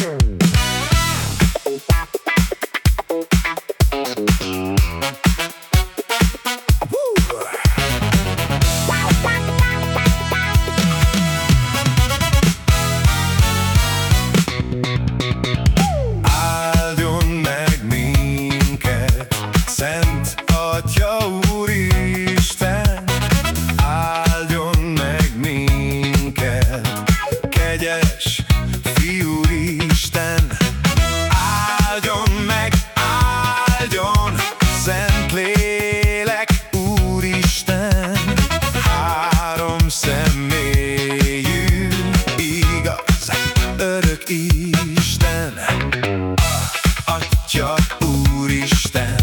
Thank személyű, igaz, örök Isten, Atya Úristen.